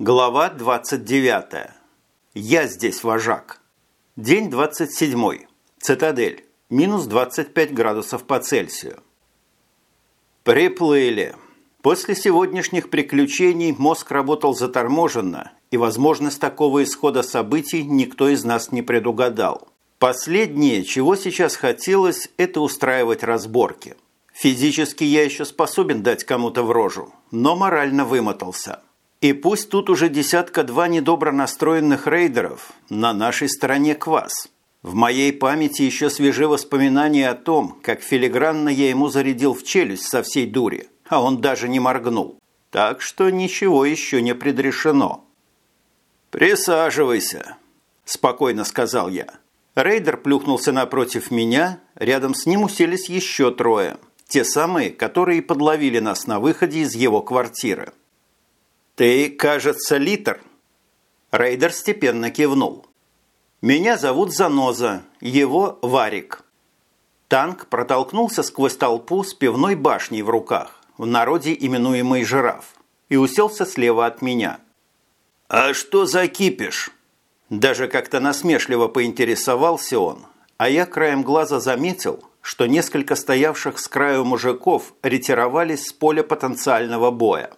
Глава 29. Я здесь вожак. День 27. Цитадель. Минус 25 градусов по Цельсию. Приплыли. После сегодняшних приключений мозг работал заторможенно, и возможность такого исхода событий никто из нас не предугадал. Последнее, чего сейчас хотелось, это устраивать разборки. Физически я еще способен дать кому-то в рожу, но морально вымотался. И пусть тут уже десятка-два недобро настроенных рейдеров, на нашей стороне квас. В моей памяти еще свежи воспоминания о том, как филигранно я ему зарядил в челюсть со всей дури, а он даже не моргнул. Так что ничего еще не предрешено. «Присаживайся», – спокойно сказал я. Рейдер плюхнулся напротив меня, рядом с ним уселись еще трое. Те самые, которые подловили нас на выходе из его квартиры. «Ты, кажется, литр?» Рейдер степенно кивнул. «Меня зовут Заноза, его Варик». Танк протолкнулся сквозь толпу с пивной башней в руках, в народе именуемый «Жираф», и уселся слева от меня. «А что за кипиш?» Даже как-то насмешливо поинтересовался он, а я краем глаза заметил, что несколько стоявших с краю мужиков ретировались с поля потенциального боя.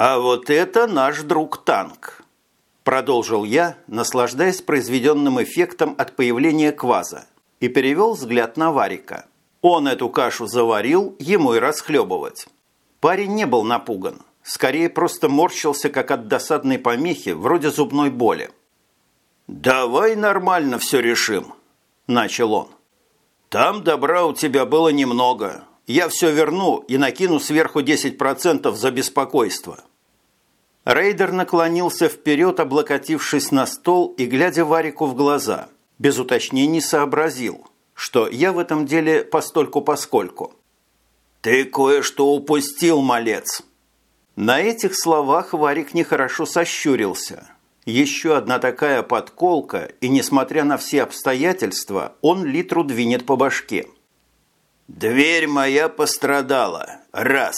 «А вот это наш друг-танк», – продолжил я, наслаждаясь произведенным эффектом от появления кваза, и перевел взгляд на Варика. Он эту кашу заварил, ему и расхлебывать. Парень не был напуган, скорее просто морщился, как от досадной помехи, вроде зубной боли. «Давай нормально все решим», – начал он. «Там добра у тебя было немного. Я все верну и накину сверху 10% за беспокойство». Рейдер наклонился вперед, облокотившись на стол и глядя Варику в глаза. Без уточнений сообразил, что я в этом деле постольку-поскольку. «Ты кое-что упустил, малец!» На этих словах Варик нехорошо сощурился – еще одна такая подколка, и, несмотря на все обстоятельства, он литру двинет по башке. «Дверь моя пострадала. Раз.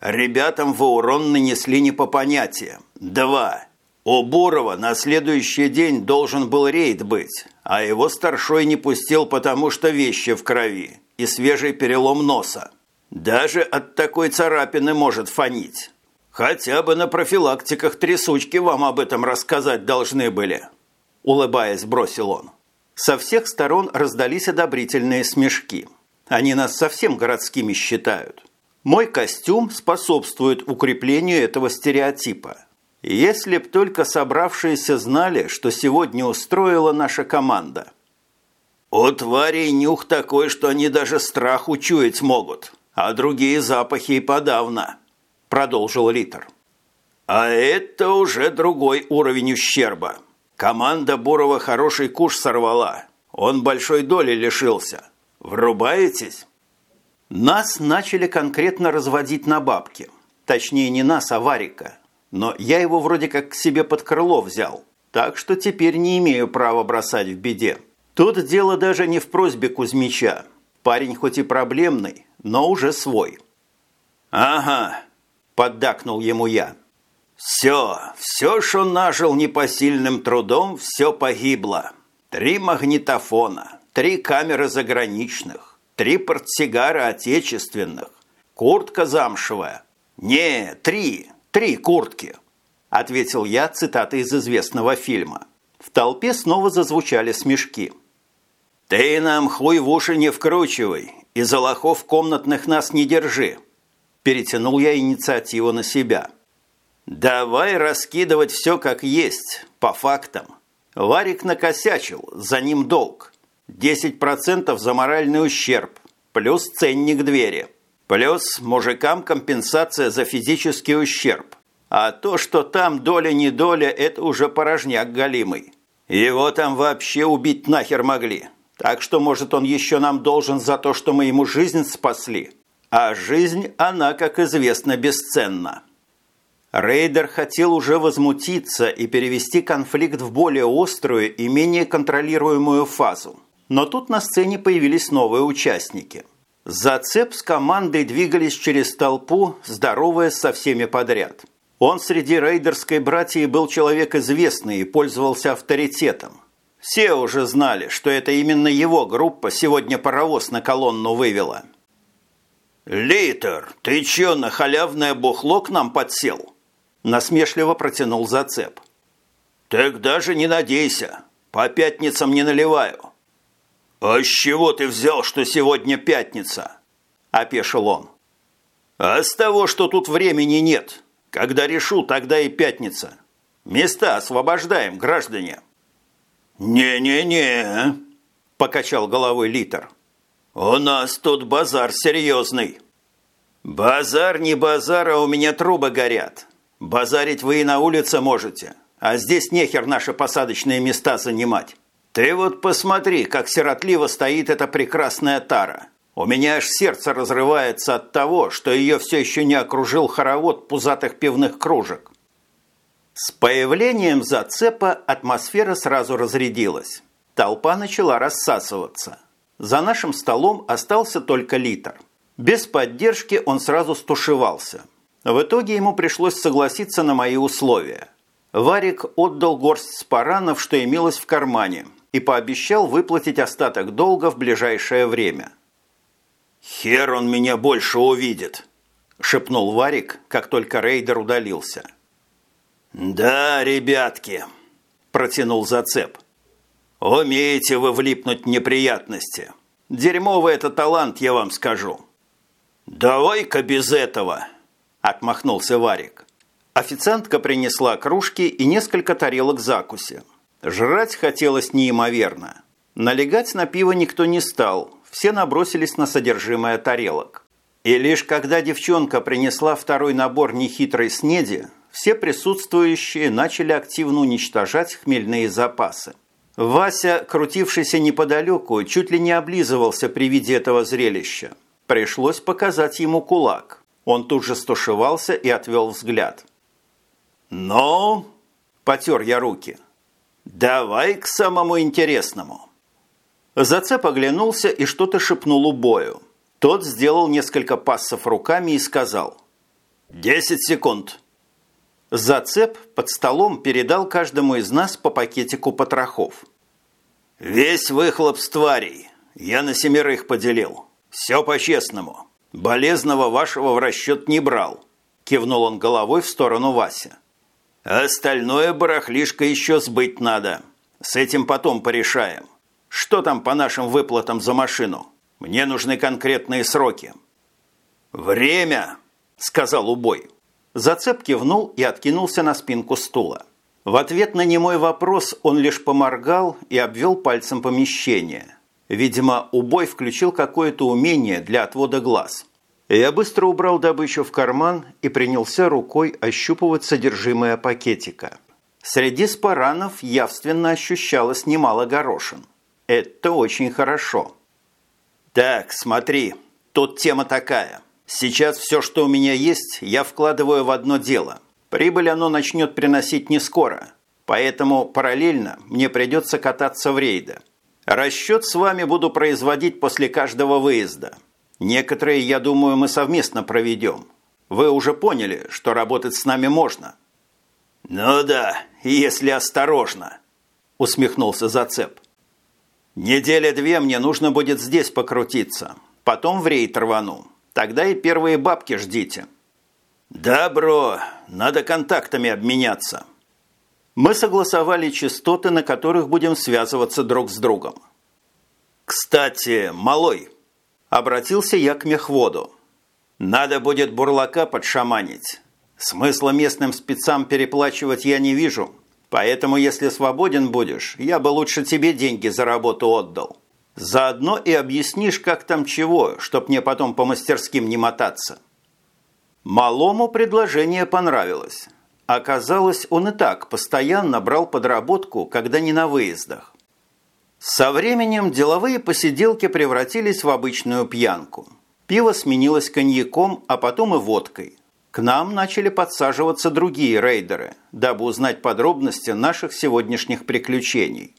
Ребятам вы урон нанесли не по понятиям. Два. У Бурова на следующий день должен был рейд быть, а его старшой не пустил, потому что вещи в крови и свежий перелом носа. Даже от такой царапины может фонить. «Хотя бы на профилактиках трясучки вам об этом рассказать должны были», – улыбаясь, бросил он. Со всех сторон раздались одобрительные смешки. Они нас совсем городскими считают. Мой костюм способствует укреплению этого стереотипа. Если б только собравшиеся знали, что сегодня устроила наша команда. У тварей нюх такой, что они даже страх учуять могут, а другие запахи и подавно продолжил Литер. А это уже другой уровень ущерба. Команда Бурова хороший куш сорвала. Он большой доли лишился. Врубаетесь? Нас начали конкретно разводить на бабки. Точнее, не нас, а Варика. Но я его вроде как к себе под крыло взял. Так что теперь не имею права бросать в беде. Тут дело даже не в просьбе Кузьмича. Парень хоть и проблемный, но уже свой. «Ага, поддакнул ему я. «Все, все, что нажил непосильным трудом, все погибло. Три магнитофона, три камеры заграничных, три портсигара отечественных, куртка замшевая. Не, три, три куртки», – ответил я цитатой из известного фильма. В толпе снова зазвучали смешки. «Ты нам хуй в уши не вкручивай и за лохов комнатных нас не держи», Перетянул я инициативу на себя. «Давай раскидывать все как есть, по фактам. Варик накосячил, за ним долг. 10% за моральный ущерб, плюс ценник двери. Плюс мужикам компенсация за физический ущерб. А то, что там доля-не доля, это уже порожняк галимый. Его там вообще убить нахер могли. Так что, может, он еще нам должен за то, что мы ему жизнь спасли. А жизнь, она, как известно, бесценна. Рейдер хотел уже возмутиться и перевести конфликт в более острую и менее контролируемую фазу. Но тут на сцене появились новые участники. Зацеп с командой двигались через толпу, здоровая со всеми подряд. Он среди рейдерской братьи был человек известный и пользовался авторитетом. Все уже знали, что это именно его группа сегодня паровоз на колонну вывела. «Литер, ты чё, на халявное бухло к нам подсел?» Насмешливо протянул зацеп. «Так даже не надейся. По пятницам не наливаю». «А с чего ты взял, что сегодня пятница?» – опешил он. «А с того, что тут времени нет. Когда решу, тогда и пятница. Места освобождаем, граждане». «Не-не-не», – покачал головой Литер. «У нас тут базар серьезный». «Базар не базар, а у меня трубы горят. Базарить вы и на улице можете, а здесь нехер наши посадочные места занимать. Ты вот посмотри, как сиротливо стоит эта прекрасная тара. У меня аж сердце разрывается от того, что ее все еще не окружил хоровод пузатых пивных кружек. С появлением зацепа атмосфера сразу разрядилась. Толпа начала рассасываться. За нашим столом остался только литр. Без поддержки он сразу стушевался. В итоге ему пришлось согласиться на мои условия. Варик отдал горсть спаранов, что имелось в кармане, и пообещал выплатить остаток долга в ближайшее время – «Хер он меня больше увидит!» – шепнул Варик, как только рейдер удалился. «Да, ребятки!» – протянул зацеп. «Умеете вы влипнуть неприятности. Дерьмовый это талант, я вам скажу». «Давай-ка без этого!» – отмахнулся Варик. Официантка принесла кружки и несколько тарелок закуси. Жрать хотелось неимоверно. Налегать на пиво никто не стал – все набросились на содержимое тарелок. И лишь когда девчонка принесла второй набор нехитрой снеди, все присутствующие начали активно уничтожать хмельные запасы. Вася, крутившийся неподалеку, чуть ли не облизывался при виде этого зрелища. Пришлось показать ему кулак. Он тут же стушевался и отвел взгляд. «Ну?» – потер я руки. «Давай к самому интересному». Зацеп оглянулся и что-то шепнул убою. Тот сделал несколько пассов руками и сказал «Десять секунд». Зацеп под столом передал каждому из нас по пакетику потрохов. «Весь выхлоп с тварей. Я на семерых поделил. Все по-честному. Болезного вашего в расчет не брал», – кивнул он головой в сторону Вася. «Остальное барахлишко еще сбыть надо. С этим потом порешаем. Что там по нашим выплатам за машину? Мне нужны конкретные сроки». «Время!» – сказал убой. Зацеп кивнул и откинулся на спинку стула. В ответ на немой вопрос он лишь поморгал и обвел пальцем помещение. Видимо, убой включил какое-то умение для отвода глаз. Я быстро убрал добычу в карман и принялся рукой ощупывать содержимое пакетика. Среди спаранов явственно ощущалось немало горошин. Это очень хорошо. Так, смотри, тут тема такая. Сейчас все, что у меня есть, я вкладываю в одно дело. Прибыль оно начнет приносить не скоро. Поэтому параллельно мне придется кататься в рейды. Расчет с вами буду производить после каждого выезда. Некоторые, я думаю, мы совместно проведем. Вы уже поняли, что работать с нами можно. Ну да, если осторожно, усмехнулся Зацеп. Неделя две мне нужно будет здесь покрутиться. Потом в рейд рвану. Тогда и первые бабки ждите. Добро. Надо контактами обменяться. Мы согласовали частоты, на которых будем связываться друг с другом. Кстати, малой, обратился я к мехводу. Надо будет бурлака подшаманить. Смысла местным спецам переплачивать я не вижу. Поэтому, если свободен будешь, я бы лучше тебе деньги за работу отдал. Заодно и объяснишь, как там чего, чтоб мне потом по мастерским не мотаться». Малому предложение понравилось. Оказалось, он и так постоянно брал подработку, когда не на выездах. Со временем деловые посиделки превратились в обычную пьянку. Пиво сменилось коньяком, а потом и водкой. К нам начали подсаживаться другие рейдеры, дабы узнать подробности наших сегодняшних приключений.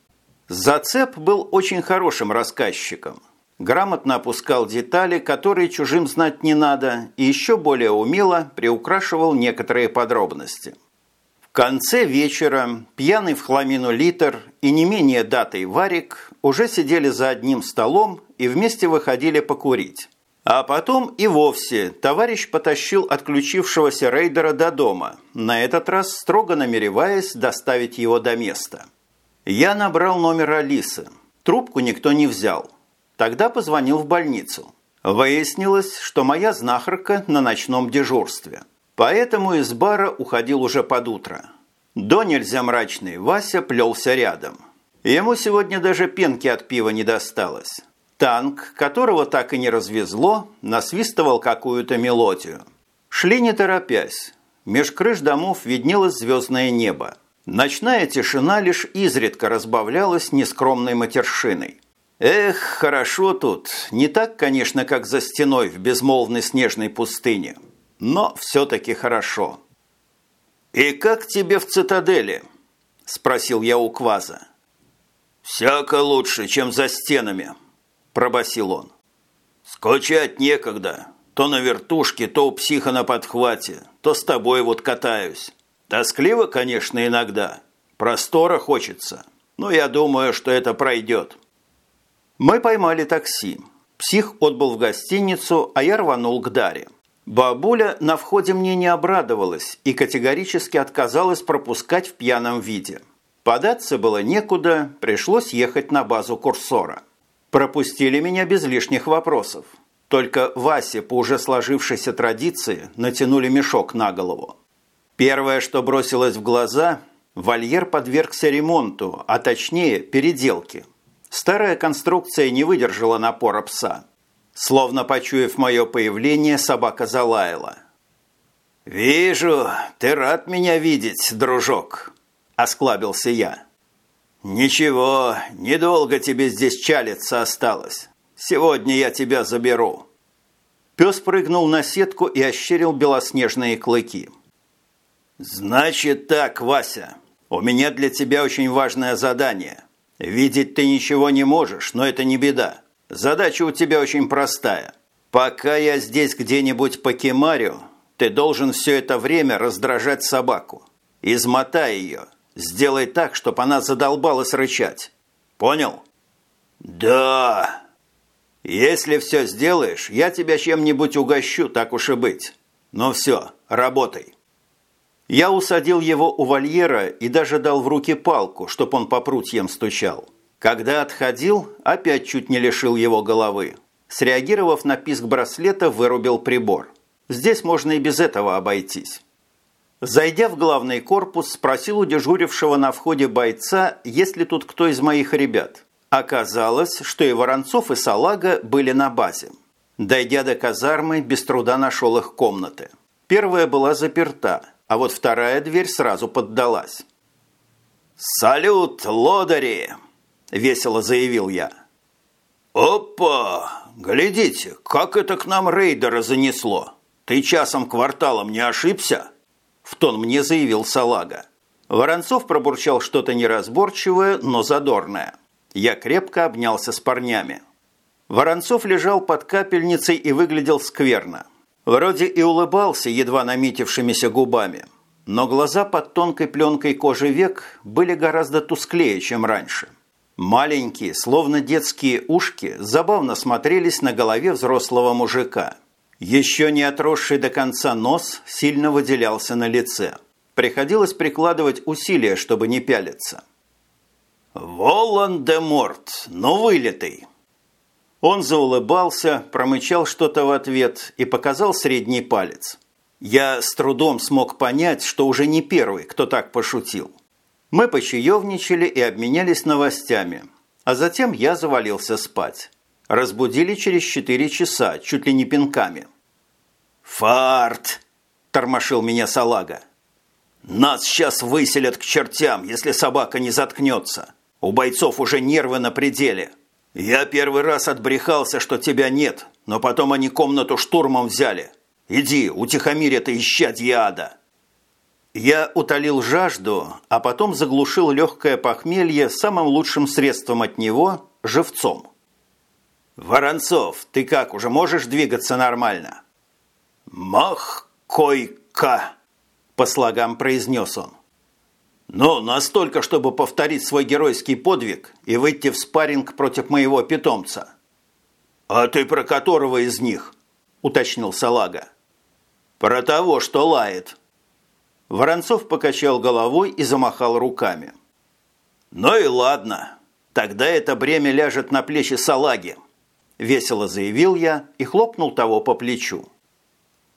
Зацеп был очень хорошим рассказчиком. грамотно опускал детали, которые чужим знать не надо, и еще более умело приукрашивал некоторые подробности. Конце вечера пьяный в хламину литр и не менее датый Варик уже сидели за одним столом и вместе выходили покурить. А потом и вовсе товарищ потащил отключившегося рейдера до дома, на этот раз строго намереваясь доставить его до места. Я набрал номер Алисы. Трубку никто не взял. Тогда позвонил в больницу. Выяснилось, что моя знахарка на ночном дежурстве. Поэтому из бара уходил уже под утро. До нельзя мрачный Вася плелся рядом. Ему сегодня даже пенки от пива не досталось. Танк, которого так и не развезло, насвистывал какую-то мелодию. Шли не торопясь. Меж крыш домов виднелось звездное небо. Ночная тишина лишь изредка разбавлялась нескромной матершиной. Эх, хорошо тут. Не так, конечно, как за стеной в безмолвной снежной пустыне. Но все-таки хорошо. «И как тебе в цитадели?» – спросил я у Кваза. «Всяко лучше, чем за стенами», – пробасил он. «Скучать некогда. То на вертушке, то у психа на подхвате, то с тобой вот катаюсь. Тоскливо, конечно, иногда. Простора хочется. Но я думаю, что это пройдет». Мы поймали такси. Псих отбыл в гостиницу, а я рванул к Даре. Бабуля на входе мне не обрадовалась и категорически отказалась пропускать в пьяном виде. Податься было некуда, пришлось ехать на базу курсора. Пропустили меня без лишних вопросов. Только Васе по уже сложившейся традиции натянули мешок на голову. Первое, что бросилось в глаза – вольер подвергся ремонту, а точнее переделке. Старая конструкция не выдержала напора пса. Словно почуяв мое появление, собака залаяла. «Вижу, ты рад меня видеть, дружок», – осклабился я. «Ничего, недолго тебе здесь чалиться осталось. Сегодня я тебя заберу». Пес прыгнул на сетку и ощерил белоснежные клыки. «Значит так, Вася, у меня для тебя очень важное задание. Видеть ты ничего не можешь, но это не беда. Задача у тебя очень простая. Пока я здесь где-нибудь покемарю, ты должен все это время раздражать собаку. Измотай ее» Сделай так, чтобы она задолбалась рычать. Понял? Да. Если все сделаешь, я тебя чем-нибудь угощу, так уж и быть. Ну все, работай. Я усадил его у вольера и даже дал в руки палку, чтоб он по прутьям стучал. Когда отходил, опять чуть не лишил его головы. Среагировав на писк браслета, вырубил прибор. Здесь можно и без этого обойтись. Зайдя в главный корпус, спросил у дежурившего на входе бойца, есть ли тут кто из моих ребят. Оказалось, что и Воронцов, и Салага были на базе. Дойдя до казармы, без труда нашел их комнаты. Первая была заперта, а вот вторая дверь сразу поддалась. «Салют, лодыри!» – весело заявил я. «Опа! Глядите, как это к нам рейдера занесло! Ты часом кварталом не ошибся?» в тон мне заявил Салага. Воронцов пробурчал что-то неразборчивое, но задорное. Я крепко обнялся с парнями. Воронцов лежал под капельницей и выглядел скверно. Вроде и улыбался едва наметившимися губами, но глаза под тонкой пленкой кожи век были гораздо тусклее, чем раньше. Маленькие, словно детские ушки, забавно смотрелись на голове взрослого мужика – еще не отросший до конца нос сильно выделялся на лице. Приходилось прикладывать усилия, чтобы не пялиться. «Волан-де-Морт, ну вылитый!» Он заулыбался, промычал что-то в ответ и показал средний палец. Я с трудом смог понять, что уже не первый, кто так пошутил. Мы почаевничали и обменялись новостями, а затем я завалился спать. Разбудили через четыре часа, чуть ли не пинками. «Фарт!» – тормошил меня салага. «Нас сейчас выселят к чертям, если собака не заткнется. У бойцов уже нервы на пределе. Я первый раз отбрехался, что тебя нет, но потом они комнату штурмом взяли. Иди, утихомирь это исчадье ада!» Я утолил жажду, а потом заглушил легкое похмелье самым лучшим средством от него – живцом. «Воронцов, ты как, уже можешь двигаться нормально?» «Мах-кой-ка!» – по слогам произнес он. «Ну, настолько, чтобы повторить свой геройский подвиг и выйти в спарринг против моего питомца». «А ты про которого из них?» – уточнил Салага. «Про того, что лает». Воронцов покачал головой и замахал руками. «Ну и ладно, тогда это бремя ляжет на плечи Салаги», – весело заявил я и хлопнул того по плечу.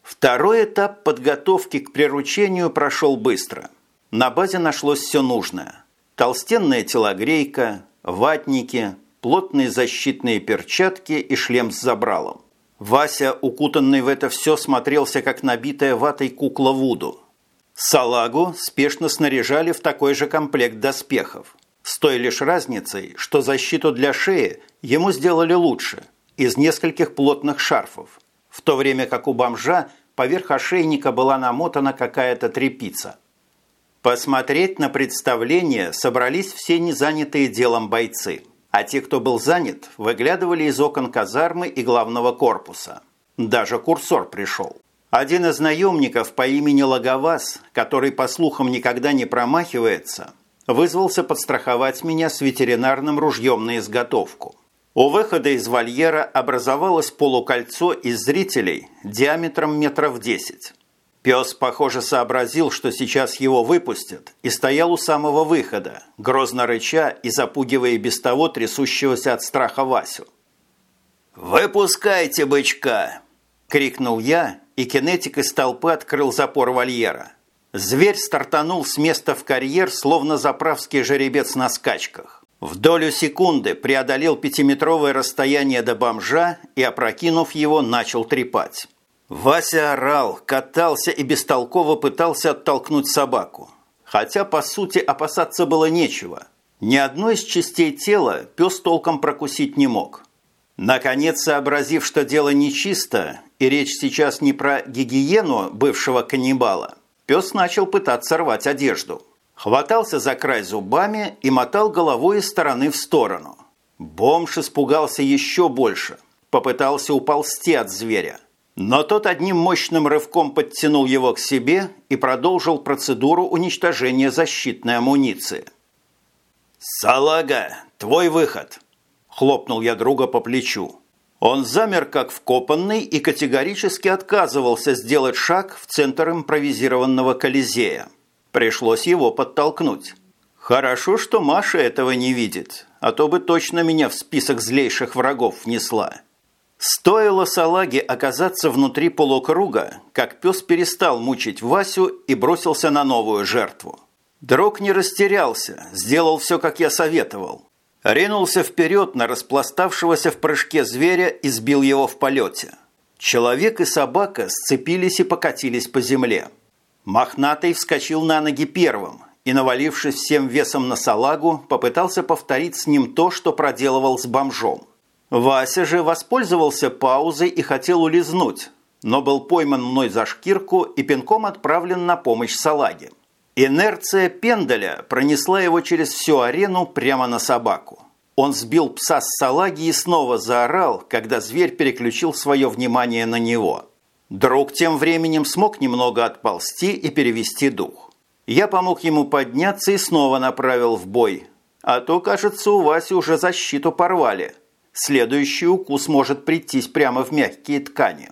Второй этап подготовки к приручению прошел быстро – на базе нашлось все нужное. Толстенная телогрейка, ватники, плотные защитные перчатки и шлем с забралом. Вася, укутанный в это все, смотрелся, как набитая ватой кукла Вуду. Салагу спешно снаряжали в такой же комплект доспехов. С той лишь разницей, что защиту для шеи ему сделали лучше, из нескольких плотных шарфов, в то время как у бомжа поверх ошейника была намотана какая-то тряпица – Посмотреть на представление собрались все незанятые делом бойцы, а те, кто был занят, выглядывали из окон казармы и главного корпуса. Даже курсор пришел. Один из наемников по имени Логоваз, который, по слухам, никогда не промахивается, вызвался подстраховать меня с ветеринарным ружьем на изготовку. У выхода из вольера образовалось полукольцо из зрителей диаметром метров десять. Пес, похоже, сообразил, что сейчас его выпустят, и стоял у самого выхода, грозно рыча и запугивая без того трясущегося от страха Васю. «Выпускайте бычка!» – крикнул я, и кинетик из толпы открыл запор вольера. Зверь стартанул с места в карьер, словно заправский жеребец на скачках. В долю секунды преодолел пятиметровое расстояние до бомжа и, опрокинув его, начал трепать. Вася орал, катался и бестолково пытался оттолкнуть собаку. Хотя, по сути, опасаться было нечего. Ни одной из частей тела пес толком прокусить не мог. Наконец, сообразив, что дело нечисто, и речь сейчас не про гигиену бывшего каннибала, пес начал пытаться рвать одежду. Хватался за край зубами и мотал головой из стороны в сторону. Бомж испугался еще больше, попытался уползти от зверя. Но тот одним мощным рывком подтянул его к себе и продолжил процедуру уничтожения защитной амуниции. «Салага, твой выход!» – хлопнул я друга по плечу. Он замер как вкопанный и категорически отказывался сделать шаг в центр импровизированного колизея. Пришлось его подтолкнуть. Хорошо, что Маша этого не видит, а то бы точно меня в список злейших врагов внесла. Стоило салаге оказаться внутри полукруга, как пес перестал мучить Васю и бросился на новую жертву. Друг не растерялся, сделал все, как я советовал. Ринулся вперед на распластавшегося в прыжке зверя и сбил его в полете. Человек и собака сцепились и покатились по земле. Мохнатый вскочил на ноги первым и, навалившись всем весом на салагу, попытался повторить с ним то, что проделывал с бомжом. Вася же воспользовался паузой и хотел улизнуть, но был пойман мной за шкирку и пинком отправлен на помощь салаге. Инерция пендаля пронесла его через всю арену прямо на собаку. Он сбил пса с салаги и снова заорал, когда зверь переключил свое внимание на него. Друг тем временем смог немного отползти и перевести дух. Я помог ему подняться и снова направил в бой. А то, кажется, у Васи уже защиту порвали – следующий укус может прийтись прямо в мягкие ткани.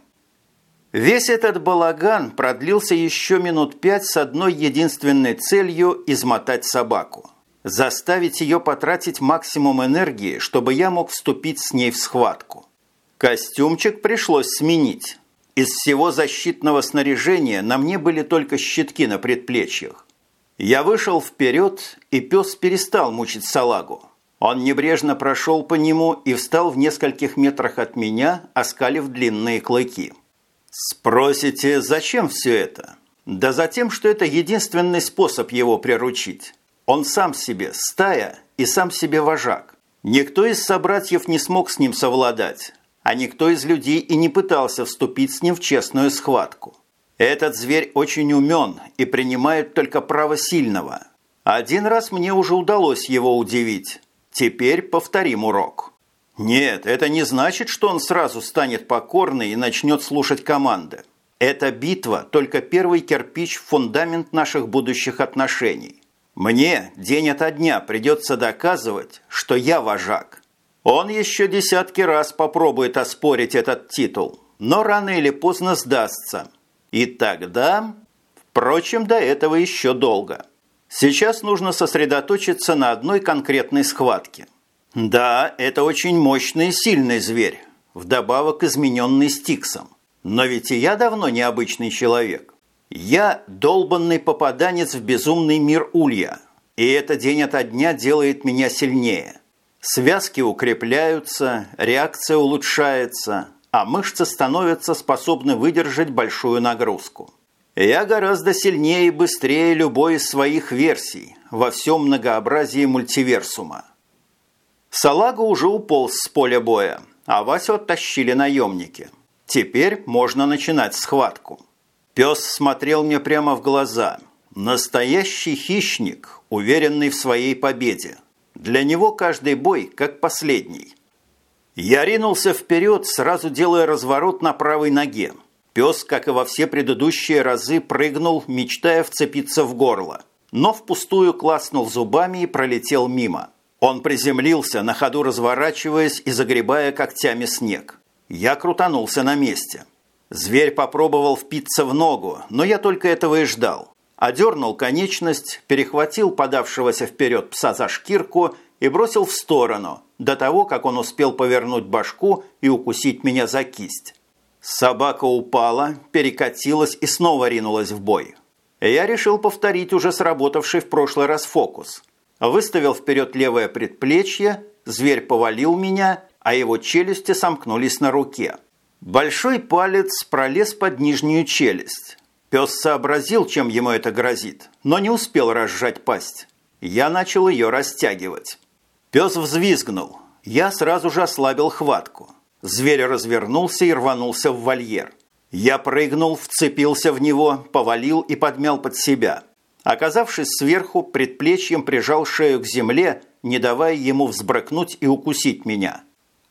Весь этот балаган продлился еще минут пять с одной единственной целью – измотать собаку. Заставить ее потратить максимум энергии, чтобы я мог вступить с ней в схватку. Костюмчик пришлось сменить. Из всего защитного снаряжения на мне были только щитки на предплечьях. Я вышел вперед, и пес перестал мучить салагу. Он небрежно прошел по нему и встал в нескольких метрах от меня, оскалив длинные клыки. Спросите, зачем все это? Да за тем, что это единственный способ его приручить. Он сам себе стая и сам себе вожак. Никто из собратьев не смог с ним совладать, а никто из людей и не пытался вступить с ним в честную схватку. Этот зверь очень умен и принимает только право сильного. Один раз мне уже удалось его удивить. Теперь повторим урок. Нет, это не значит, что он сразу станет покорный и начнет слушать команды. Эта битва – только первый кирпич в фундамент наших будущих отношений. Мне день ото дня придется доказывать, что я вожак. Он еще десятки раз попробует оспорить этот титул, но рано или поздно сдастся. И тогда... Впрочем, до этого еще долго. Сейчас нужно сосредоточиться на одной конкретной схватке. Да, это очень мощный и сильный зверь, вдобавок измененный Стиксом. Но ведь и я давно необычный человек. Я долбанный попаданец в безумный мир Улья, и это день ото дня делает меня сильнее. Связки укрепляются, реакция улучшается, а мышцы становятся способны выдержать большую нагрузку. Я гораздо сильнее и быстрее любой из своих версий во всем многообразии мультиверсума. Салага уже уполз с поля боя, а Васю оттащили наемники. Теперь можно начинать схватку. Пес смотрел мне прямо в глаза. Настоящий хищник, уверенный в своей победе. Для него каждый бой как последний. Я ринулся вперед, сразу делая разворот на правой ноге. Пес, как и во все предыдущие разы, прыгнул, мечтая вцепиться в горло. Но впустую класнул зубами и пролетел мимо. Он приземлился, на ходу разворачиваясь и загребая когтями снег. Я крутанулся на месте. Зверь попробовал впиться в ногу, но я только этого и ждал. Одернул конечность, перехватил подавшегося вперед пса за шкирку и бросил в сторону, до того, как он успел повернуть башку и укусить меня за кисть. Собака упала, перекатилась и снова ринулась в бой. Я решил повторить уже сработавший в прошлый раз фокус. Выставил вперед левое предплечье, зверь повалил меня, а его челюсти сомкнулись на руке. Большой палец пролез под нижнюю челюсть. Пес сообразил, чем ему это грозит, но не успел разжать пасть. Я начал ее растягивать. Пес взвизгнул. Я сразу же ослабил хватку. Зверь развернулся и рванулся в вольер. Я прыгнул, вцепился в него, повалил и подмял под себя. Оказавшись сверху, предплечьем прижал шею к земле, не давая ему взбрыкнуть и укусить меня.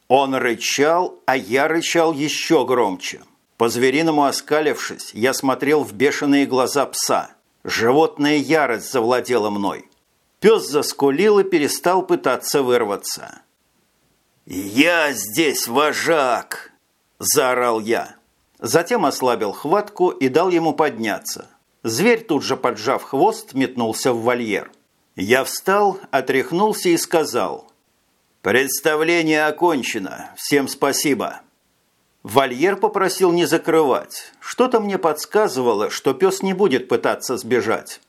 Он рычал, а я рычал еще громче. По-звериному оскалившись, я смотрел в бешеные глаза пса. Животная ярость завладела мной. Пес заскулил и перестал пытаться вырваться. «Я здесь вожак!» – заорал я. Затем ослабил хватку и дал ему подняться. Зверь, тут же поджав хвост, метнулся в вольер. Я встал, отряхнулся и сказал «Представление окончено. Всем спасибо». Вольер попросил не закрывать. Что-то мне подсказывало, что пес не будет пытаться сбежать.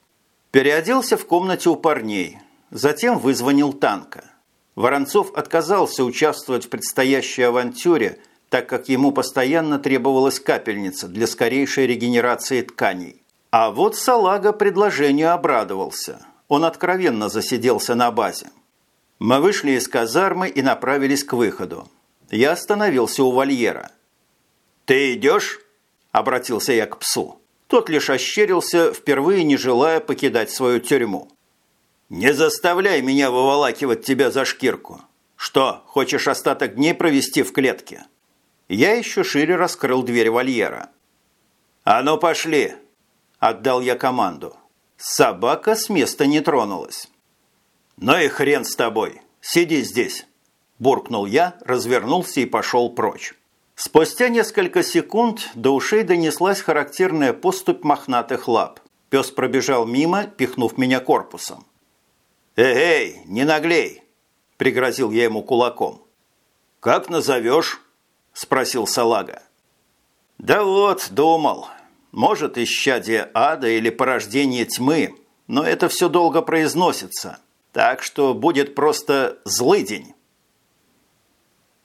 Переоделся в комнате у парней. Затем вызвонил танка. Воронцов отказался участвовать в предстоящей авантюре, так как ему постоянно требовалась капельница для скорейшей регенерации тканей. А вот Салага предложению обрадовался. Он откровенно засиделся на базе. Мы вышли из казармы и направились к выходу. Я остановился у вольера. «Ты идешь?» – обратился я к псу. Тот лишь ощерился, впервые не желая покидать свою тюрьму. «Не заставляй меня выволакивать тебя за шкирку. Что, хочешь остаток дней провести в клетке?» Я еще шире раскрыл дверь вольера. «А ну пошли!» – отдал я команду. Собака с места не тронулась. «Ну и хрен с тобой! Сиди здесь!» – буркнул я, развернулся и пошел прочь. Спустя несколько секунд до ушей донеслась характерная поступь мохнатых лап. Пес пробежал мимо, пихнув меня корпусом. «Эй, не наглей!» – пригрозил я ему кулаком. «Как назовешь?» – спросил салага. «Да вот, думал. Может, исчадие ада или порождение тьмы, но это все долго произносится, так что будет просто злый день».